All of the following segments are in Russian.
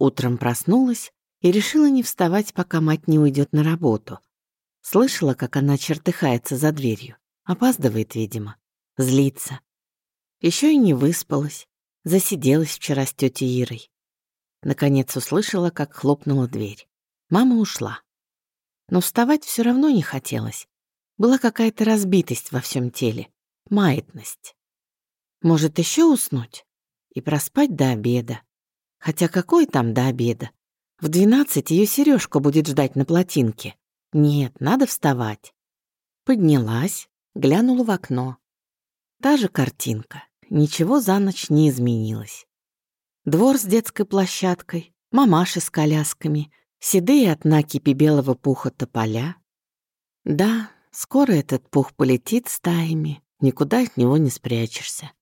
Утром проснулась и решила не вставать, пока мать не уйдет на работу. Слышала, как она чертыхается за дверью. Опаздывает, видимо. Злится. Еще и не выспалась. Засиделась вчера с тетей Ирой. Наконец услышала, как хлопнула дверь. Мама ушла. Но вставать все равно не хотелось. Была какая-то разбитость во всем теле, маятность. Может, еще уснуть и проспать до обеда. Хотя какой там до обеда? В двенадцать ее сережка будет ждать на плотинке. Нет, надо вставать. Поднялась, глянула в окно. Та же картинка. Ничего за ночь не изменилось. Двор с детской площадкой, мамаши с колясками, седые от накипи белого пуха тополя. Да, скоро этот пух полетит стаями, никуда от него не спрячешься.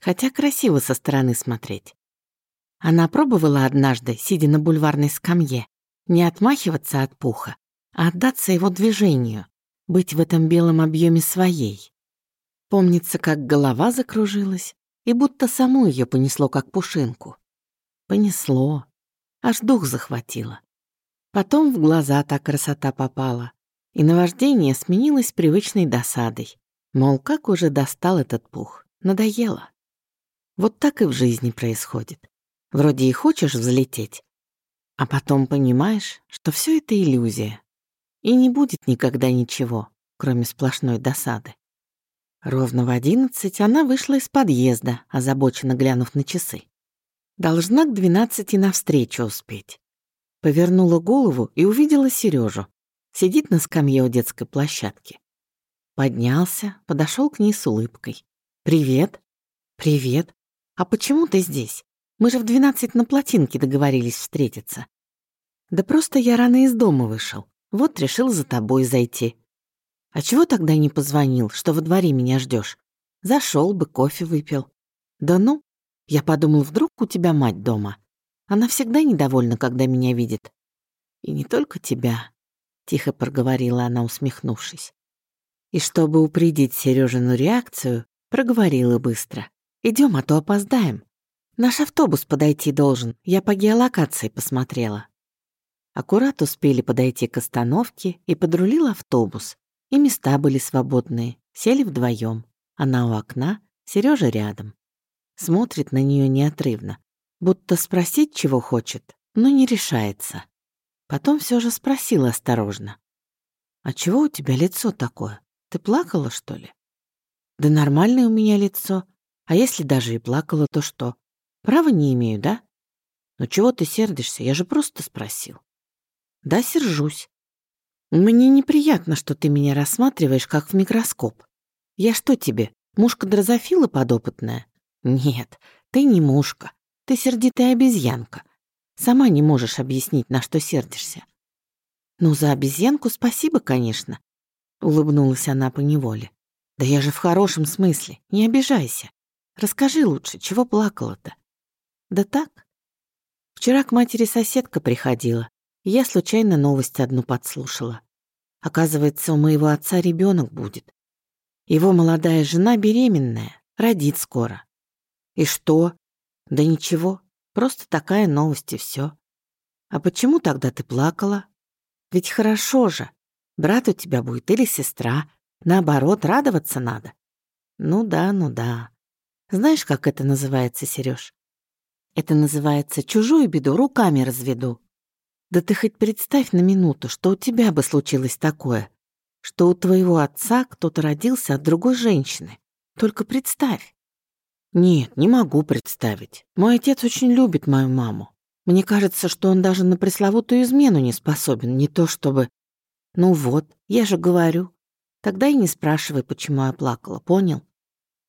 Хотя красиво со стороны смотреть. Она пробовала однажды, сидя на бульварной скамье, не отмахиваться от пуха, а отдаться его движению, быть в этом белом объеме своей. Помнится, как голова закружилась, и будто саму ее понесло, как пушинку. Понесло, аж дух захватило. Потом в глаза та красота попала, и наваждение сменилось привычной досадой. Мол, как уже достал этот пух, надоело. Вот так и в жизни происходит. Вроде и хочешь взлететь, а потом понимаешь, что все это иллюзия. И не будет никогда ничего, кроме сплошной досады. Ровно в одиннадцать она вышла из подъезда, озабоченно глянув на часы. Должна к двенадцати навстречу успеть. Повернула голову и увидела Сережу. Сидит на скамье у детской площадки. Поднялся, подошел к ней с улыбкой. «Привет». «Привет. А почему ты здесь? Мы же в двенадцать на плотинке договорились встретиться. Да просто я рано из дома вышел. Вот решил за тобой зайти. А чего тогда не позвонил, что во дворе меня ждешь? Зашел бы, кофе выпил. Да ну, я подумал, вдруг у тебя мать дома. Она всегда недовольна, когда меня видит. И не только тебя, тихо проговорила она, усмехнувшись. И чтобы упредить Сережину реакцию, проговорила быстро. Идем, а то опоздаем. Наш автобус подойти должен, я по геолокации посмотрела. Аккурат успели подойти к остановке и подрулил автобус. И места были свободные, сели вдвоем. Она у окна, Сережа рядом. Смотрит на нее неотрывно, будто спросить, чего хочет, но не решается. Потом все же спросила осторожно. «А чего у тебя лицо такое? Ты плакала, что ли?» «Да нормальное у меня лицо. А если даже и плакала, то что? Права не имею, да? Ну чего ты сердишься? Я же просто спросил. Да, сержусь. Мне неприятно, что ты меня рассматриваешь как в микроскоп. Я что тебе, мушка дрозофила подопытная? Нет, ты не мушка. Ты сердитая обезьянка. Сама не можешь объяснить, на что сердишься. Ну, за обезьянку спасибо, конечно. Улыбнулась она по неволе. Да я же в хорошем смысле, не обижайся. Расскажи лучше, чего плакала-то? Да так. Вчера к матери соседка приходила, и я случайно новость одну подслушала. Оказывается, у моего отца ребенок будет. Его молодая жена беременная, родит скоро. И что? Да ничего, просто такая новость и все. А почему тогда ты плакала? Ведь хорошо же. Брат у тебя будет или сестра. Наоборот, радоваться надо. Ну да, ну да. Знаешь, как это называется, Сереж? Это называется «чужую беду руками разведу». Да ты хоть представь на минуту, что у тебя бы случилось такое, что у твоего отца кто-то родился от другой женщины. Только представь. Нет, не могу представить. Мой отец очень любит мою маму. Мне кажется, что он даже на пресловутую измену не способен, не то чтобы... Ну вот, я же говорю. Тогда и не спрашивай, почему я плакала, понял?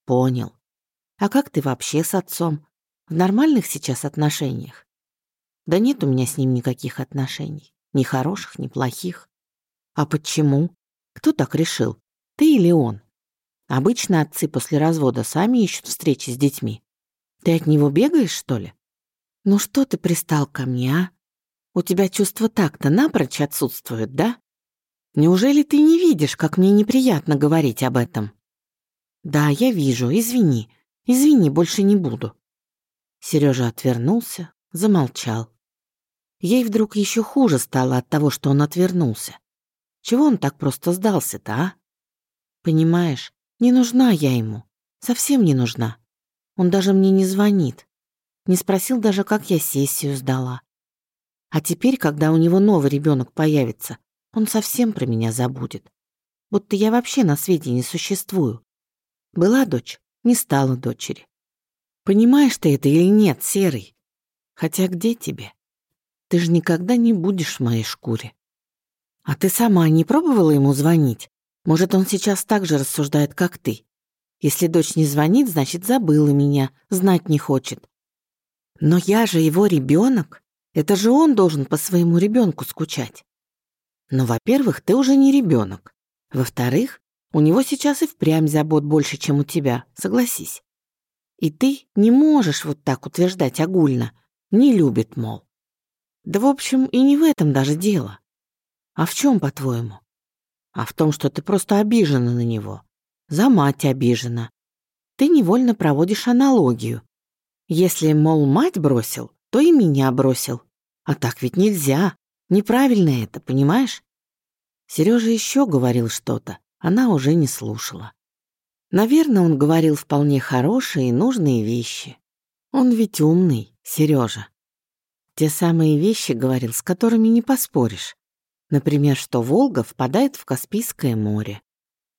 Понял. А как ты вообще с отцом? В нормальных сейчас отношениях? Да нет у меня с ним никаких отношений. Ни хороших, ни плохих. А почему? Кто так решил? Ты или он? Обычно отцы после развода сами ищут встречи с детьми. Ты от него бегаешь, что ли? Ну что ты пристал ко мне, а? У тебя чувство такта напрочь отсутствует, да? Неужели ты не видишь, как мне неприятно говорить об этом? Да, я вижу, извини. Извини, больше не буду. Сережа отвернулся, замолчал. ей вдруг еще хуже стало от того, что он отвернулся. Чего он так просто сдался-то, а? Понимаешь, не нужна я ему. Совсем не нужна. Он даже мне не звонит. Не спросил даже, как я сессию сдала. А теперь, когда у него новый ребенок появится, он совсем про меня забудет. Будто я вообще на свете не существую. Была дочь, не стала дочери. Понимаешь ты это или нет, Серый? Хотя где тебе? Ты же никогда не будешь в моей шкуре. А ты сама не пробовала ему звонить? Может, он сейчас так же рассуждает, как ты? Если дочь не звонит, значит, забыла меня, знать не хочет. Но я же его ребенок. Это же он должен по своему ребенку скучать. Но, во-первых, ты уже не ребенок. Во-вторых, у него сейчас и впрямь забот больше, чем у тебя, согласись. И ты не можешь вот так утверждать огульно. Не любит, мол. Да, в общем, и не в этом даже дело. А в чем, по-твоему? А в том, что ты просто обижена на него. За мать обижена. Ты невольно проводишь аналогию. Если, мол, мать бросил, то и меня бросил. А так ведь нельзя. Неправильно это, понимаешь? Сережа еще говорил что-то, она уже не слушала. Наверное, он говорил вполне хорошие и нужные вещи. Он ведь умный, Сережа. Те самые вещи говорил, с которыми не поспоришь. Например, что Волга впадает в Каспийское море.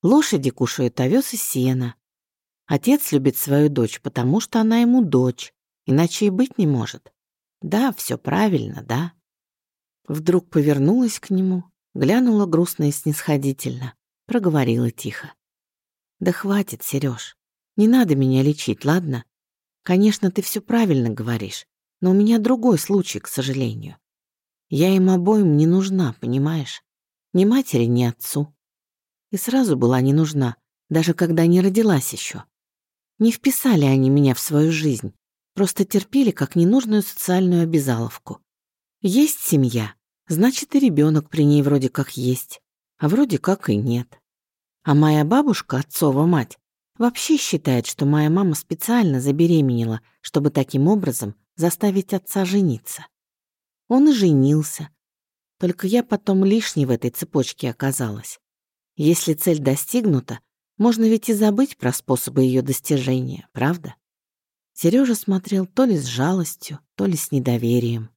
Лошади кушают овес и сено. Отец любит свою дочь, потому что она ему дочь, иначе и быть не может. Да, все правильно, да. Вдруг повернулась к нему, глянула грустно и снисходительно, проговорила тихо. «Да хватит, Сереж, не надо меня лечить, ладно? Конечно, ты все правильно говоришь, но у меня другой случай, к сожалению. Я им обоим не нужна, понимаешь? Ни матери, ни отцу. И сразу была не нужна, даже когда не родилась еще. Не вписали они меня в свою жизнь, просто терпели как ненужную социальную обязаловку. Есть семья, Значит, и ребенок при ней вроде как есть, а вроде как и нет. А моя бабушка, отцова мать, вообще считает, что моя мама специально забеременела, чтобы таким образом заставить отца жениться. Он и женился. Только я потом лишней в этой цепочке оказалась. Если цель достигнута, можно ведь и забыть про способы ее достижения, правда? Сережа смотрел то ли с жалостью, то ли с недоверием.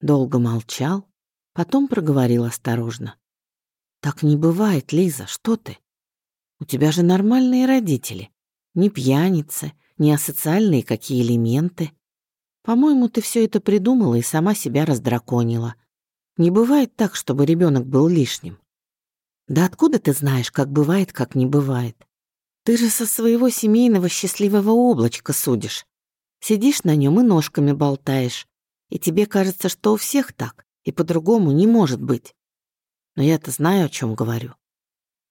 Долго молчал, Потом проговорил осторожно. «Так не бывает, Лиза, что ты? У тебя же нормальные родители. Не пьяницы, не асоциальные какие элементы. По-моему, ты все это придумала и сама себя раздраконила. Не бывает так, чтобы ребенок был лишним. Да откуда ты знаешь, как бывает, как не бывает? Ты же со своего семейного счастливого облачка судишь. Сидишь на нем и ножками болтаешь. И тебе кажется, что у всех так и по-другому не может быть. Но я-то знаю, о чем говорю.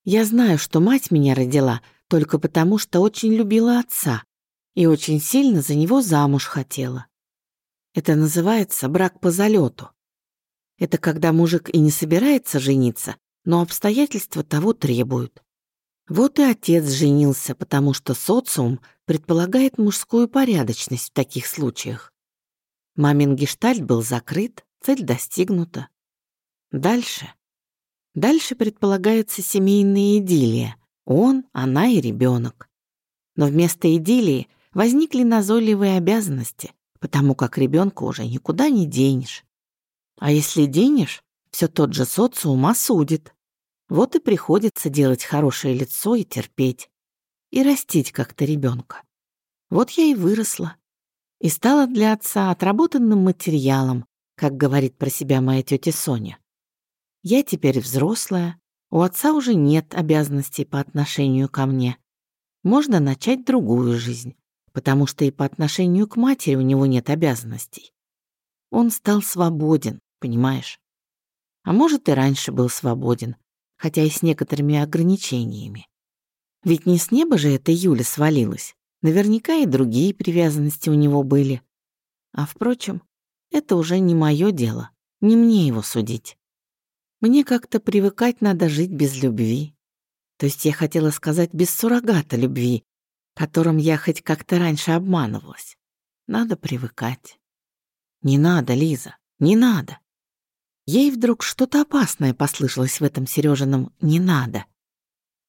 Я знаю, что мать меня родила только потому, что очень любила отца и очень сильно за него замуж хотела. Это называется брак по залету. Это когда мужик и не собирается жениться, но обстоятельства того требуют. Вот и отец женился, потому что социум предполагает мужскую порядочность в таких случаях. Мамин гештальт был закрыт, Цель достигнута. Дальше. Дальше предполагается семейная идиллия. Он, она и ребенок. Но вместо идиллии возникли назойливые обязанности, потому как ребенка уже никуда не денешь. А если денешь, все тот же социум осудит. Вот и приходится делать хорошее лицо и терпеть. И растить как-то ребенка. Вот я и выросла. И стала для отца отработанным материалом, как говорит про себя моя тетя Соня. Я теперь взрослая, у отца уже нет обязанностей по отношению ко мне. Можно начать другую жизнь, потому что и по отношению к матери у него нет обязанностей. Он стал свободен, понимаешь? А может, и раньше был свободен, хотя и с некоторыми ограничениями. Ведь не с неба же эта Юля свалилась. Наверняка и другие привязанности у него были. А впрочем, это уже не мое дело, не мне его судить. Мне как-то привыкать надо жить без любви. То есть я хотела сказать без суррогата любви, которым я хоть как-то раньше обманывалась. Надо привыкать. Не надо, Лиза, Не надо. Ей вдруг что-то опасное послышалось в этом Сережином «не надо».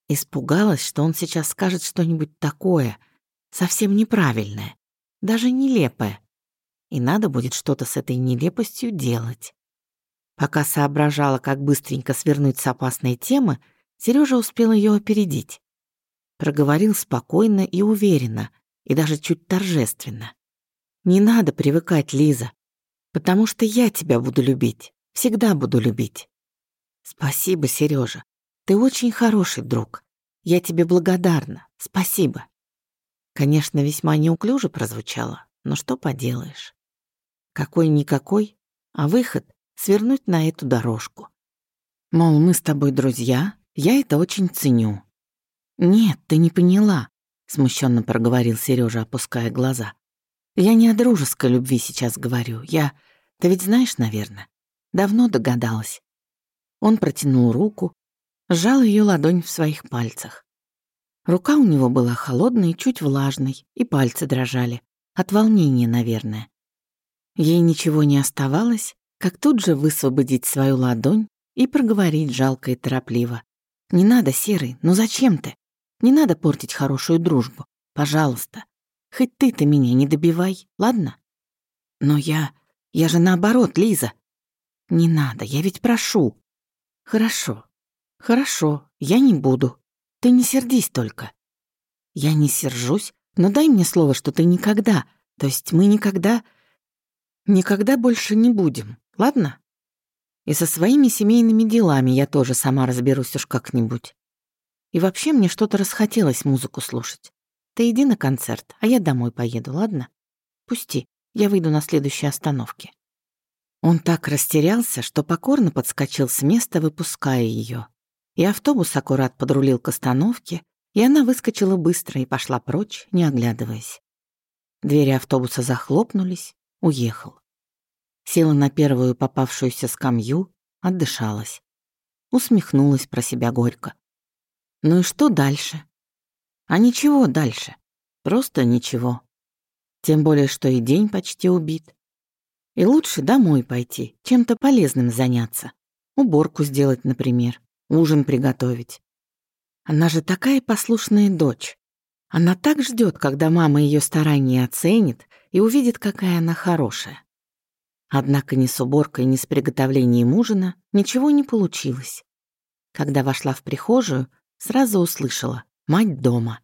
Испугалась, что он сейчас скажет что-нибудь такое, совсем неправильное, даже нелепое. И надо будет что-то с этой нелепостью делать. Пока соображала, как быстренько свернуть с опасной темы, Сережа успел ее опередить. Проговорил спокойно и уверенно, и даже чуть торжественно. «Не надо привыкать, Лиза, потому что я тебя буду любить, всегда буду любить». «Спасибо, Сережа, ты очень хороший друг. Я тебе благодарна. Спасибо». Конечно, весьма неуклюже прозвучало, но что поделаешь. Какой-никакой, а выход — свернуть на эту дорожку. Мол, мы с тобой друзья, я это очень ценю. Нет, ты не поняла, смущенно проговорил Сережа, опуская глаза. Я не о дружеской любви сейчас говорю. Я... Ты ведь знаешь, наверное. Давно догадалась. Он протянул руку, сжал ее ладонь в своих пальцах. Рука у него была холодной, чуть влажной, и пальцы дрожали. От волнения, наверное. Ей ничего не оставалось, как тут же высвободить свою ладонь и проговорить жалко и торопливо. «Не надо, Серый, ну зачем ты? Не надо портить хорошую дружбу. Пожалуйста. Хоть ты-то меня не добивай, ладно? Но я... Я же наоборот, Лиза. Не надо, я ведь прошу. Хорошо. Хорошо, я не буду. Ты не сердись только. Я не сержусь, но дай мне слово, что ты никогда, то есть мы никогда... Никогда больше не будем, ладно? И со своими семейными делами я тоже сама разберусь уж как-нибудь. И вообще мне что-то расхотелось музыку слушать. Ты иди на концерт, а я домой поеду, ладно? Пусти, я выйду на следующей остановке. Он так растерялся, что покорно подскочил с места, выпуская ее. И автобус аккурат подрулил к остановке, и она выскочила быстро и пошла прочь, не оглядываясь. Двери автобуса захлопнулись, уехал. Села на первую попавшуюся скамью, отдышалась. Усмехнулась про себя горько. Ну и что дальше? А ничего дальше. Просто ничего. Тем более, что и день почти убит. И лучше домой пойти, чем-то полезным заняться. Уборку сделать, например, ужин приготовить. Она же такая послушная дочь. Она так ждет, когда мама ее старания оценит и увидит, какая она хорошая. Однако ни с уборкой, ни с приготовлением ужина ничего не получилось. Когда вошла в прихожую, сразу услышала Мать дома.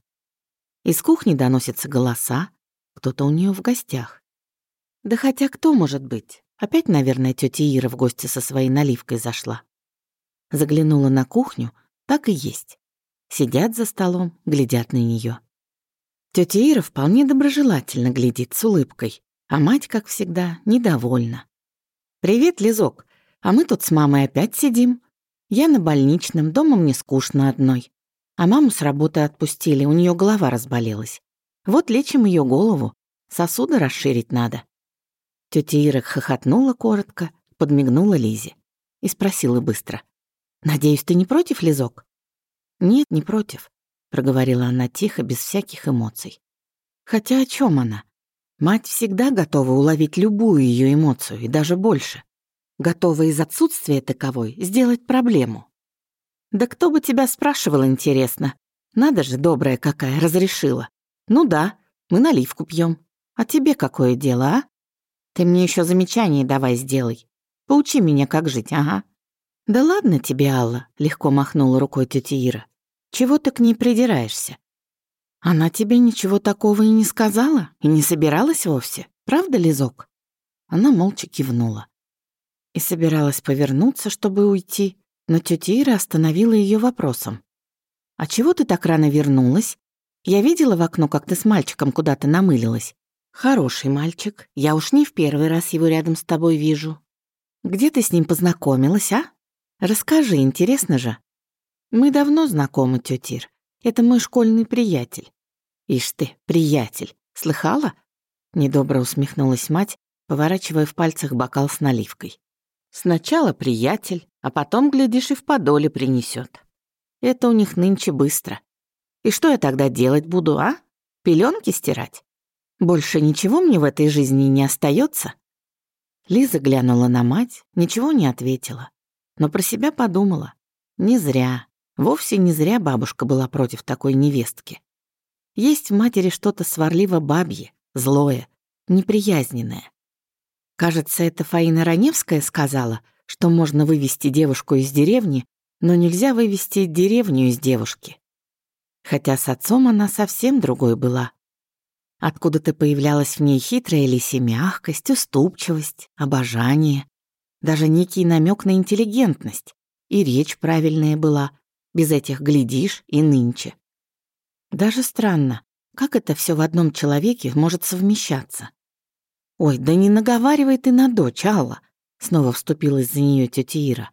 Из кухни доносятся голоса. Кто-то у нее в гостях. Да хотя кто может быть? Опять, наверное, тетя Ира в гости со своей наливкой зашла. Заглянула на кухню, так и есть. Сидят за столом, глядят на нее. Тетя Ира вполне доброжелательно глядит с улыбкой, а мать, как всегда, недовольна. «Привет, Лизок, а мы тут с мамой опять сидим. Я на больничном, дома мне скучно одной. А маму с работы отпустили, у нее голова разболелась. Вот лечим ее голову, сосуды расширить надо. Тетя Ира хохотнула коротко, подмигнула Лизе и спросила быстро. «Надеюсь, ты не против, Лизок?» «Нет, не против», — проговорила она тихо, без всяких эмоций. Хотя о чем она? Мать всегда готова уловить любую ее эмоцию, и даже больше. Готова из отсутствия таковой сделать проблему. Да кто бы тебя спрашивал, интересно? Надо же, добрая какая, разрешила. Ну да, мы наливку пьем. А тебе какое дело, а? Ты мне еще замечание давай сделай. Поучи меня, как жить, ага. Да ладно тебе, Алла, легко махнула рукой тетя Ира. Чего ты к ней придираешься? Она тебе ничего такого и не сказала, и не собиралась вовсе, правда, Лизок? Она молча кивнула. И собиралась повернуться, чтобы уйти, но тетя Ира остановила ее вопросом. «А чего ты так рано вернулась? Я видела в окно, как ты с мальчиком куда-то намылилась. Хороший мальчик, я уж не в первый раз его рядом с тобой вижу. Где ты с ним познакомилась, а? Расскажи, интересно же». «Мы давно знакомы, тетя Ир. Это мой школьный приятель». «Ишь ты, приятель, слыхала?» Недобро усмехнулась мать, поворачивая в пальцах бокал с наливкой. «Сначала приятель, а потом, глядишь, и в подоле принесет. Это у них нынче быстро. И что я тогда делать буду, а? Пеленки стирать? Больше ничего мне в этой жизни не остается. Лиза глянула на мать, ничего не ответила, но про себя подумала. Не зря, вовсе не зря бабушка была против такой невестки. Есть в матери что-то сварливо-бабье, злое, неприязненное. Кажется, это Фаина Раневская сказала, что можно вывести девушку из деревни, но нельзя вывести деревню из девушки. Хотя с отцом она совсем другой была. Откуда-то появлялась в ней хитрая лисья мягкость, уступчивость, обожание, даже некий намек на интеллигентность. И речь правильная была, без этих глядишь и нынче. Даже странно, как это все в одном человеке может совмещаться. «Ой, да не наговаривай ты на дочь, Алла!» Снова вступилась за нее тетя Ира.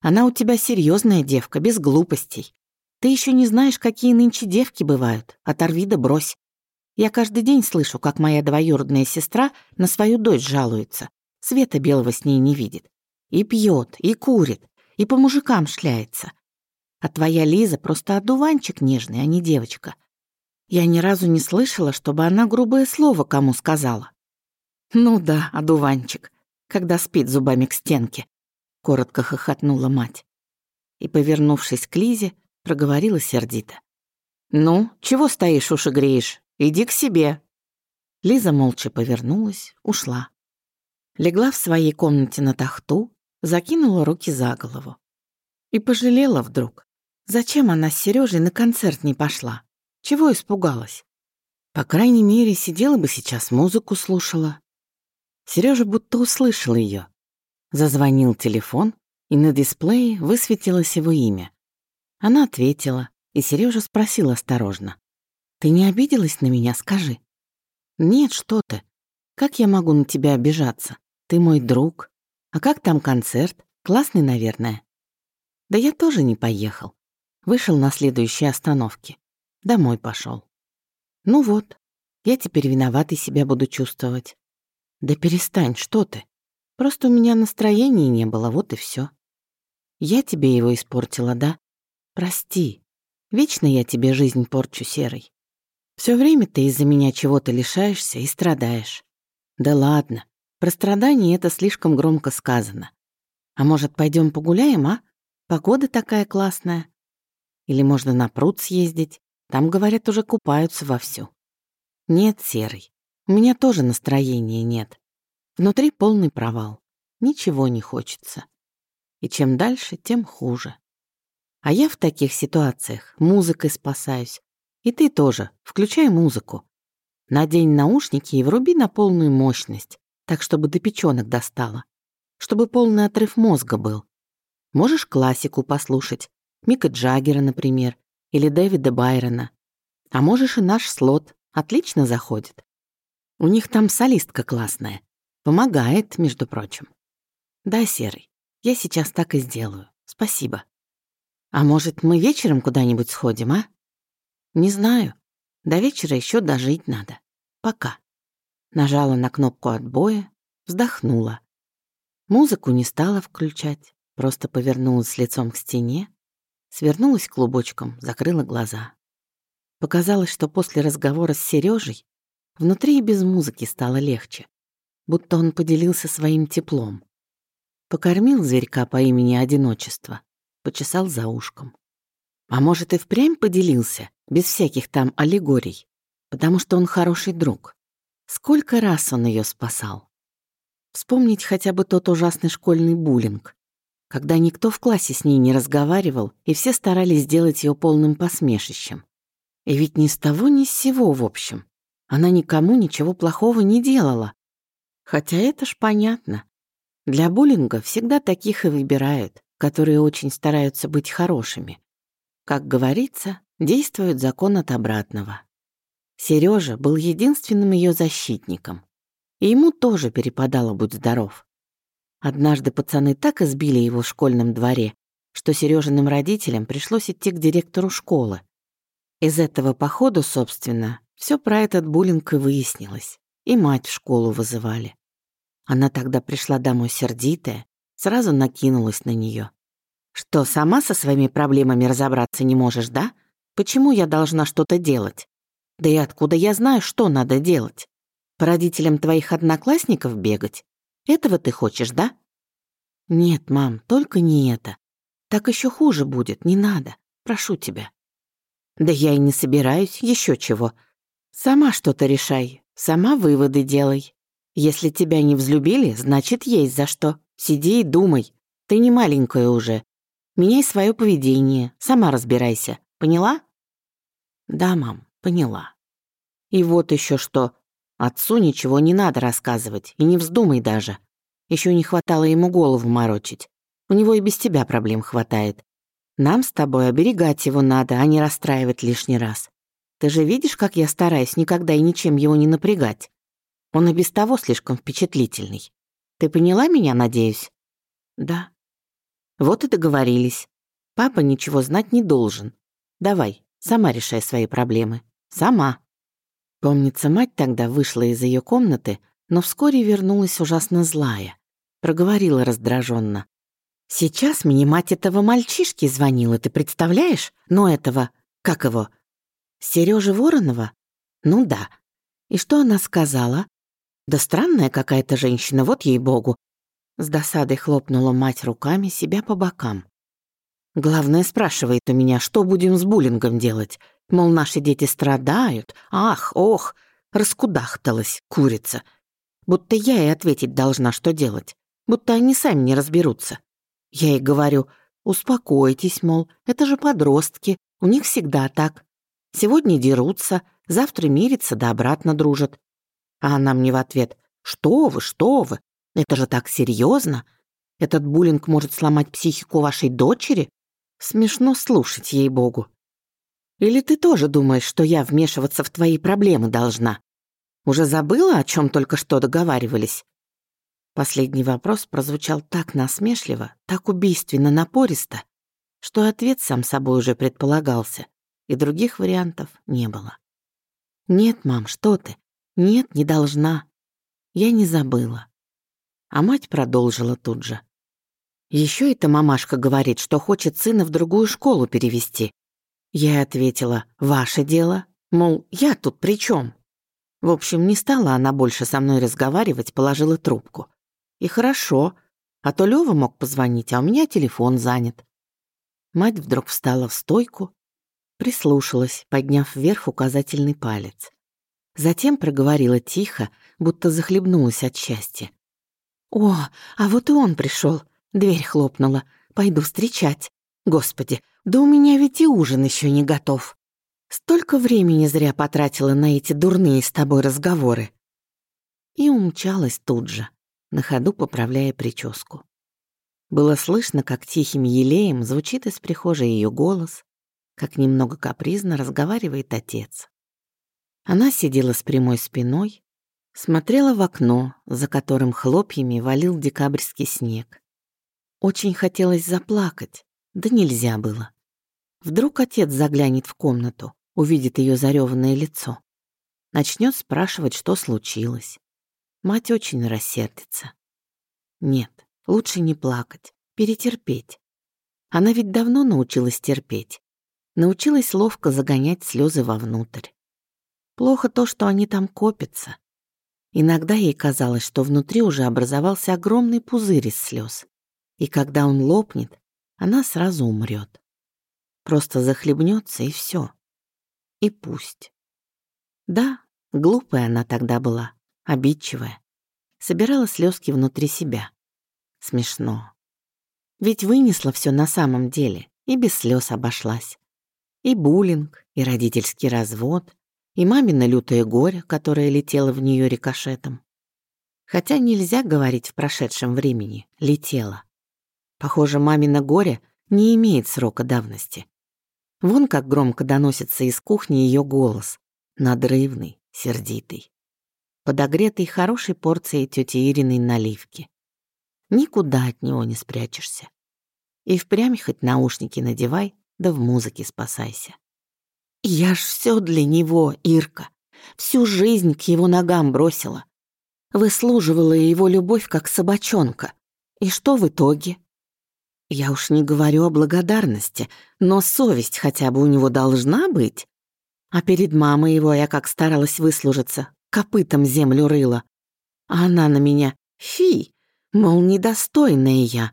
«Она у тебя серьезная девка, без глупостей. Ты еще не знаешь, какие нынче девки бывают. Оторви да брось. Я каждый день слышу, как моя двоюродная сестра на свою дочь жалуется. Света белого с ней не видит. И пьет, и курит, и по мужикам шляется. А твоя Лиза просто одуванчик нежный, а не девочка. Я ни разу не слышала, чтобы она грубое слово кому сказала. Ну да, одуванчик, когда спит зубами к стенке, коротко хохотнула мать. И, повернувшись к Лизе, проговорила сердито. «Ну, чего стоишь, уши греешь? Иди к себе». Лиза молча повернулась, ушла. Легла в своей комнате на тахту, закинула руки за голову. И пожалела вдруг, Зачем она с Сережей на концерт не пошла? Чего испугалась? По крайней мере, сидела бы сейчас, музыку слушала. Сережа будто услышал ее. Зазвонил телефон, и на дисплее высветилось его имя. Она ответила, и Сережа спросил осторожно. «Ты не обиделась на меня, скажи?» «Нет, что ты. Как я могу на тебя обижаться? Ты мой друг. А как там концерт? Классный, наверное?» «Да я тоже не поехал. Вышел на следующей остановке. Домой пошел. Ну вот, я теперь виноватой себя буду чувствовать. Да перестань, что ты? Просто у меня настроения не было, вот и все. Я тебе его испортила, да? Прости. Вечно я тебе жизнь порчу серой. Все время ты из-за меня чего-то лишаешься и страдаешь. Да ладно, про страдания это слишком громко сказано. А может, пойдем погуляем, а? Погода такая классная. Или можно на пруд съездить. Там, говорят, уже купаются вовсю. Нет, Серый, у меня тоже настроения нет. Внутри полный провал. Ничего не хочется. И чем дальше, тем хуже. А я в таких ситуациях музыкой спасаюсь. И ты тоже, включай музыку. Надень наушники и вруби на полную мощность, так, чтобы до печёнок достало. Чтобы полный отрыв мозга был. Можешь классику послушать, Мика Джаггера, например, или Дэвида Байрона. А можешь и наш слот, отлично заходит. У них там солистка классная. Помогает, между прочим. Да, Серый, я сейчас так и сделаю. Спасибо. А может, мы вечером куда-нибудь сходим, а? Не знаю. До вечера еще дожить надо. Пока. Нажала на кнопку отбоя, вздохнула. Музыку не стала включать, просто повернулась лицом к стене, Свернулась клубочком, закрыла глаза. Показалось, что после разговора с Сережей внутри и без музыки стало легче, будто он поделился своим теплом. Покормил зверька по имени Одиночество, почесал за ушком. А может, и впрямь поделился, без всяких там аллегорий, потому что он хороший друг. Сколько раз он ее спасал. Вспомнить хотя бы тот ужасный школьный буллинг, когда никто в классе с ней не разговаривал, и все старались сделать ее полным посмешищем. И ведь ни с того, ни с сего, в общем. Она никому ничего плохого не делала. Хотя это ж понятно. Для буллинга всегда таких и выбирают, которые очень стараются быть хорошими. Как говорится, действует закон от обратного. Сережа был единственным ее защитником. И ему тоже перепадало «Будь здоров». Однажды пацаны так избили его в школьном дворе, что Сережиным родителям пришлось идти к директору школы. Из этого походу, собственно, все про этот буллинг и выяснилось. И мать в школу вызывали. Она тогда пришла домой сердитая, сразу накинулась на нее. «Что, сама со своими проблемами разобраться не можешь, да? Почему я должна что-то делать? Да и откуда я знаю, что надо делать? По родителям твоих одноклассников бегать? Этого ты хочешь, да? Нет, мам, только не это. Так еще хуже будет, не надо. Прошу тебя. Да я и не собираюсь, еще чего. Сама что-то решай, сама выводы делай. Если тебя не взлюбили, значит, есть за что. Сиди и думай. Ты не маленькая уже. Меняй свое поведение, сама разбирайся. Поняла? Да, мам, поняла. И вот еще что. Отцу ничего не надо рассказывать, и не вздумай даже. Еще не хватало ему голову морочить. У него и без тебя проблем хватает. Нам с тобой оберегать его надо, а не расстраивать лишний раз. Ты же видишь, как я стараюсь никогда и ничем его не напрягать. Он и без того слишком впечатлительный. Ты поняла меня, надеюсь? Да. Вот и договорились. Папа ничего знать не должен. Давай, сама решай свои проблемы. Сама. Помнится, мать тогда вышла из ее комнаты, но вскоре вернулась ужасно злая. Проговорила раздраженно. «Сейчас мне мать этого мальчишки звонила, ты представляешь? Но этого, как его, Сережи Воронова? Ну да. И что она сказала? Да странная какая-то женщина, вот ей-богу. С досадой хлопнула мать руками себя по бокам. Главное, спрашивает у меня, что будем с буллингом делать. Мол, наши дети страдают. Ах, ох, раскудахталась курица. Будто я ей ответить должна, что делать. Будто они сами не разберутся. Я ей говорю, успокойтесь, мол, это же подростки, у них всегда так. Сегодня дерутся, завтра мирятся да обратно дружат. А она мне в ответ, что вы, что вы, это же так серьезно. Этот буллинг может сломать психику вашей дочери? Смешно слушать, ей-богу. Или ты тоже думаешь, что я вмешиваться в твои проблемы должна? Уже забыла, о чем только что договаривались?» Последний вопрос прозвучал так насмешливо, так убийственно напористо, что ответ сам собой уже предполагался, и других вариантов не было. «Нет, мам, что ты? Нет, не должна. Я не забыла». А мать продолжила тут же. Еще эта мамашка говорит, что хочет сына в другую школу перевести. Я ответила, ваше дело. Мол, я тут при чем? В общем, не стала она больше со мной разговаривать, положила трубку. И хорошо, а то Лёва мог позвонить, а у меня телефон занят. Мать вдруг встала в стойку, прислушалась, подняв вверх указательный палец. Затем проговорила тихо, будто захлебнулась от счастья. «О, а вот и он пришел. Дверь хлопнула. Пойду встречать. Господи, да у меня ведь и ужин еще не готов. Столько времени зря потратила на эти дурные с тобой разговоры. И умчалась тут же, на ходу поправляя прическу. Было слышно, как тихим елеем звучит из прихожей ее голос, как немного капризно разговаривает отец. Она сидела с прямой спиной, смотрела в окно, за которым хлопьями валил декабрьский снег. Очень хотелось заплакать, да нельзя было. Вдруг отец заглянет в комнату, увидит ее зареванное лицо. Начнет спрашивать, что случилось. Мать очень рассердится. Нет, лучше не плакать, перетерпеть. Она ведь давно научилась терпеть. Научилась ловко загонять слезы вовнутрь. Плохо то, что они там копятся. Иногда ей казалось, что внутри уже образовался огромный пузырь из слез. И когда он лопнет, она сразу умрет. Просто захлебнется и все. И пусть. Да, глупая она тогда была, обидчивая. Собирала слезки внутри себя. Смешно. Ведь вынесла все на самом деле и без слез обошлась. И буллинг, и родительский развод, и мамино лютое горе, которое летело в нее рикошетом. Хотя нельзя говорить в прошедшем времени «летело». Похоже, мамино горе не имеет срока давности. Вон как громко доносится из кухни ее голос, надрывный, сердитый, подогретый хорошей порцией тети Ириной наливки. Никуда от него не спрячешься. И впрямь хоть наушники надевай, да в музыке спасайся. Я ж все для него, Ирка, всю жизнь к его ногам бросила. Выслуживала его любовь, как собачонка. И что в итоге? Я уж не говорю о благодарности, но совесть хотя бы у него должна быть. А перед мамой его я как старалась выслужиться, копытом землю рыла. А она на меня «Фи, Мол, недостойная я.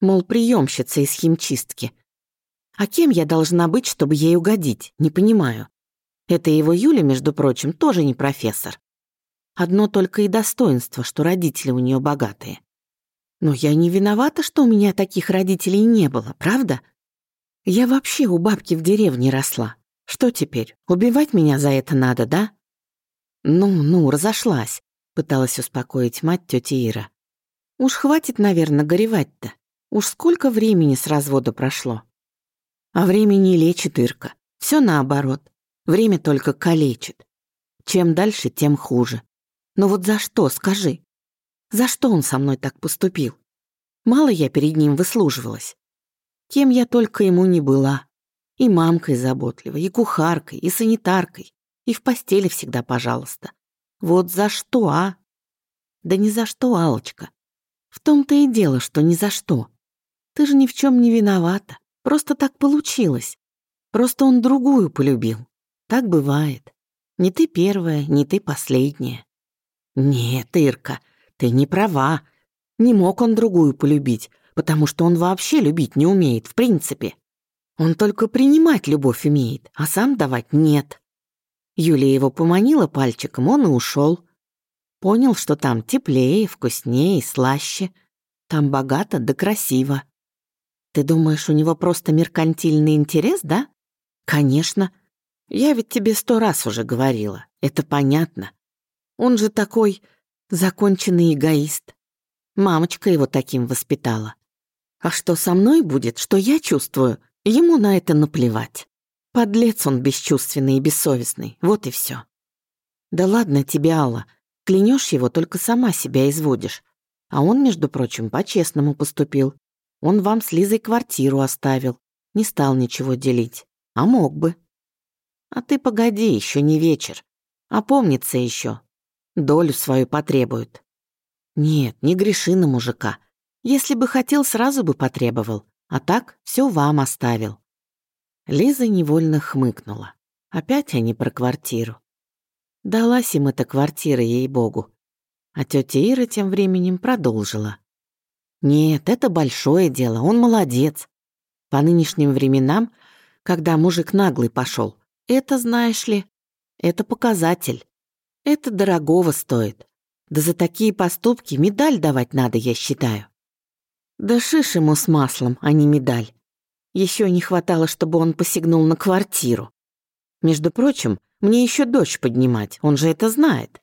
Мол, приемщица из химчистки. А кем я должна быть, чтобы ей угодить? Не понимаю. Это его Юля, между прочим, тоже не профессор. Одно только и достоинство, что родители у нее богатые. Но я не виновата, что у меня таких родителей не было, правда? Я вообще у бабки в деревне росла. Что теперь, убивать меня за это надо, да? Ну, ну, разошлась, пыталась успокоить мать тетя Ира. Уж хватит, наверное, горевать-то. Уж сколько времени с развода прошло. А время не лечит Ирка. Все наоборот. Время только калечит. Чем дальше, тем хуже. Но вот за что, скажи? За что он со мной так поступил? Мало я перед ним выслуживалась. Кем я только ему не была. И мамкой заботливой, и кухаркой, и санитаркой, и в постели всегда пожалуйста. Вот за что, а? Да ни за что, алочка В том-то и дело, что ни за что. Ты же ни в чем не виновата. Просто так получилось. Просто он другую полюбил. Так бывает. Не ты первая, не ты последняя. Нет, Ирка, ты не права. Не мог он другую полюбить, потому что он вообще любить не умеет, в принципе. Он только принимать любовь умеет, а сам давать нет. Юлия его поманила пальчиком, он и ушел. Понял, что там теплее, вкуснее, слаще. Там богато да красиво. Ты думаешь, у него просто меркантильный интерес, да? Конечно. Я ведь тебе сто раз уже говорила. Это понятно. Он же такой законченный эгоист. Мамочка его таким воспитала. А что со мной будет, что я чувствую, ему на это наплевать. Подлец он бесчувственный и бессовестный, вот и все. Да ладно тебе, Алла, клянешь его, только сама себя изводишь. А он, между прочим, по-честному поступил. Он вам с Лизой квартиру оставил, не стал ничего делить. А мог бы. А ты погоди, еще не вечер. Опомнится еще. Долю свою потребует. Нет, не греши на мужика. Если бы хотел, сразу бы потребовал. А так все вам оставил. Лиза невольно хмыкнула. Опять они про квартиру. Далась им эта квартира, ей-богу. А тетя Ира тем временем продолжила. Нет, это большое дело, он молодец. По нынешним временам, когда мужик наглый пошел, это, знаешь ли, это показатель. Это дорогого стоит. Да за такие поступки медаль давать надо, я считаю. Да шиш ему с маслом, а не медаль. Еще не хватало, чтобы он посягнул на квартиру. Между прочим, мне еще дочь поднимать, он же это знает.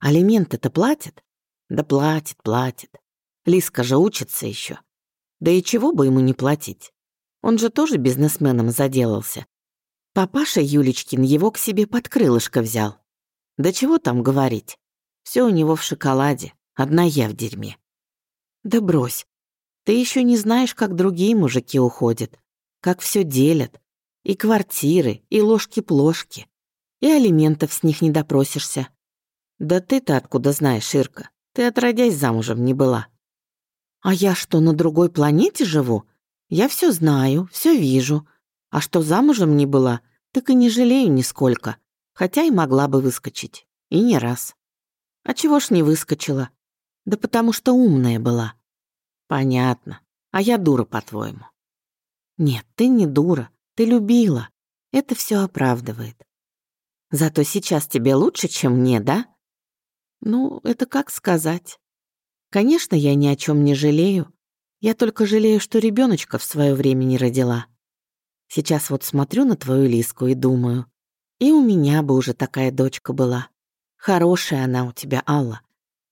Алименты-то платят? Да платит, платит. Лиска же учится еще. Да и чего бы ему не платить? Он же тоже бизнесменом заделался. Папаша Юлечкин его к себе под крылышко взял. Да чего там говорить? Все у него в шоколаде, одна я в дерьме. Да брось. Ты еще не знаешь, как другие мужики уходят, как все делят. И квартиры, и ложки-плошки. И алиментов с них не допросишься. Да ты-то откуда знаешь, Ирка? Ты отродясь замужем не была. А я что, на другой планете живу? Я все знаю, все вижу. А что замужем не была, так и не жалею нисколько. Хотя и могла бы выскочить. И не раз. А чего ж не выскочила? Да потому что умная была. Понятно. А я дура, по-твоему. Нет, ты не дура. Ты любила. Это все оправдывает. Зато сейчас тебе лучше, чем мне, да? Ну, это как сказать. Конечно, я ни о чем не жалею. Я только жалею, что ребеночка в свое время не родила. Сейчас вот смотрю на твою Лиску и думаю, и у меня бы уже такая дочка была. Хорошая она у тебя, Алла.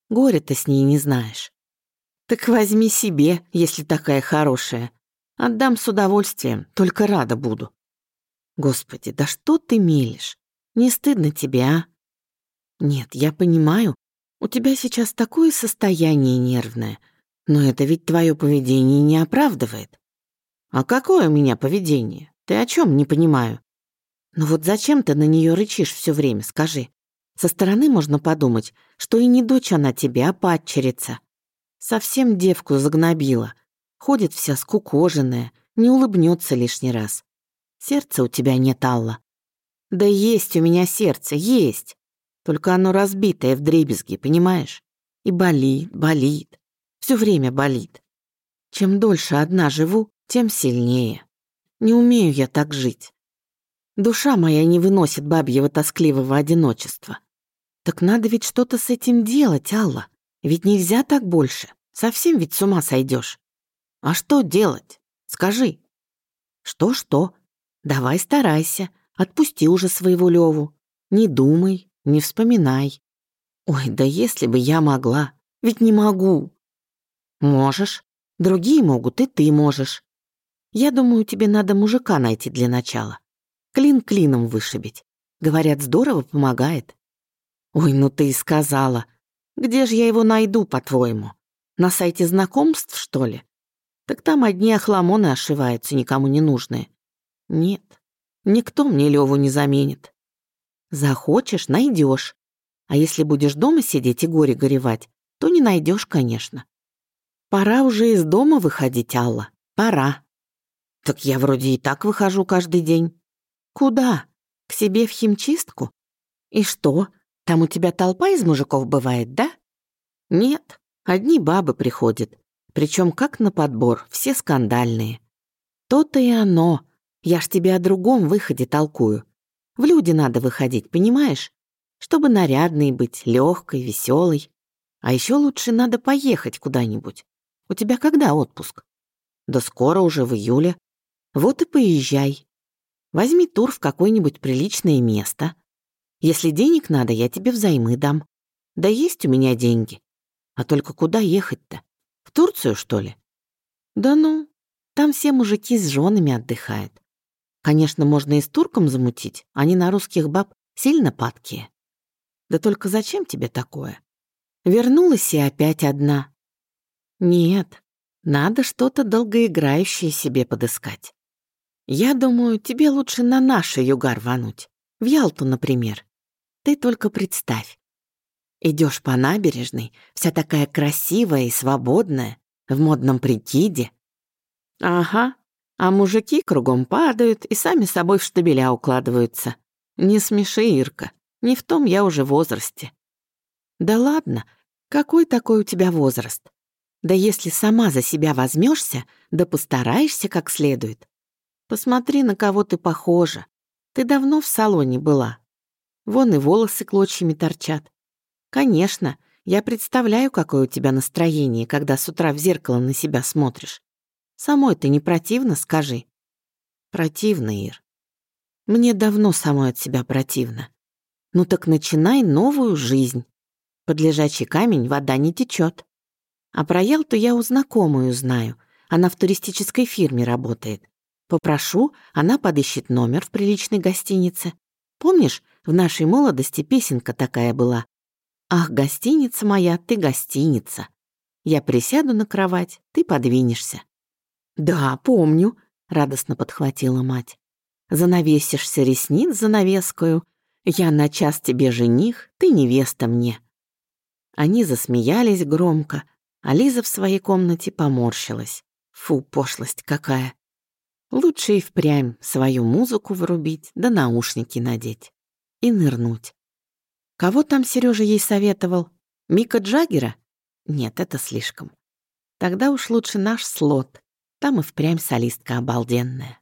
Горе-то с ней не знаешь. Так возьми себе, если такая хорошая. Отдам с удовольствием, только рада буду. Господи, да что ты мелешь? Не стыдно тебе, а? Нет, я понимаю, у тебя сейчас такое состояние нервное, но это ведь твое поведение не оправдывает. А какое у меня поведение? Ты о чем не понимаю? Ну вот зачем ты на нее рычишь все время, скажи? Со стороны можно подумать, что и не дочь она тебе, а падчерица. Совсем девку загнобила. Ходит вся скукоженная, не улыбнется лишний раз. Сердца у тебя нет, Алла. Да есть у меня сердце, есть. Только оно разбитое в дребезги, понимаешь? И болит, болит. Все время болит. Чем дольше одна живу, тем сильнее. Не умею я так жить. Душа моя не выносит бабьего тоскливого одиночества. Так надо ведь что-то с этим делать, Алла. Ведь нельзя так больше. Совсем ведь с ума сойдешь. А что делать? Скажи. Что-что? Давай старайся. Отпусти уже своего Леву. Не думай, не вспоминай. Ой, да если бы я могла. Ведь не могу. Можешь. Другие могут, и ты можешь. Я думаю, тебе надо мужика найти для начала. Клин клином вышибить. Говорят, здорово помогает. Ой, ну ты и сказала. Где же я его найду, по-твоему? На сайте знакомств, что ли? Так там одни охламоны ошиваются, никому не нужные. Нет, никто мне Леву не заменит. Захочешь — найдешь. А если будешь дома сидеть и горе горевать, то не найдешь, конечно. Пора уже из дома выходить, Алла. Пора. Так я вроде и так выхожу каждый день. Куда? К себе в химчистку? И что, там у тебя толпа из мужиков бывает, да? Нет, одни бабы приходят. Причем как на подбор, все скандальные. То-то и оно. Я ж тебе о другом выходе толкую. В люди надо выходить, понимаешь? Чтобы нарядной быть, легкой, веселой. А еще лучше надо поехать куда-нибудь. У тебя когда отпуск? Да скоро уже в июле. Вот и поезжай. Возьми тур в какое-нибудь приличное место. Если денег надо, я тебе взаймы дам. Да есть у меня деньги. А только куда ехать-то? В Турцию, что ли? Да ну, там все мужики с женами отдыхают. Конечно, можно и с турком замутить, они на русских баб сильно падкие. Да только зачем тебе такое? Вернулась и опять одна. Нет, надо что-то долгоиграющее себе подыскать. Я думаю, тебе лучше на наш юга рвануть. В Ялту, например. Ты только представь. Идешь по набережной, вся такая красивая и свободная, в модном прикиде. Ага, а мужики кругом падают и сами собой в штабеля укладываются. Не смеши, Ирка, не в том я уже возрасте. Да ладно, какой такой у тебя возраст? Да если сама за себя возьмешься, да постараешься как следует. Посмотри, на кого ты похожа. Ты давно в салоне была. Вон и волосы клочьями торчат. Конечно, я представляю, какое у тебя настроение, когда с утра в зеркало на себя смотришь. Самой-то не противно, скажи. Противно, Ир. Мне давно самой от себя противно. Ну так начинай новую жизнь. Под лежачий камень вода не течет. А про Ялту я у знакомую знаю. Она в туристической фирме работает. Попрошу, она подыщет номер в приличной гостинице. Помнишь, в нашей молодости песенка такая была? «Ах, гостиница моя, ты гостиница. Я присяду на кровать, ты подвинешься». «Да, помню», — радостно подхватила мать. «Занавесишься ресниц занавескую. Я на час тебе жених, ты невеста мне». Они засмеялись громко, а Лиза в своей комнате поморщилась. Фу, пошлость какая. Лучше и впрямь свою музыку врубить, да наушники надеть. И нырнуть. Кого там Сережа ей советовал? Мика Джаггера? Нет, это слишком. Тогда уж лучше наш слот. Там и впрямь солистка обалденная.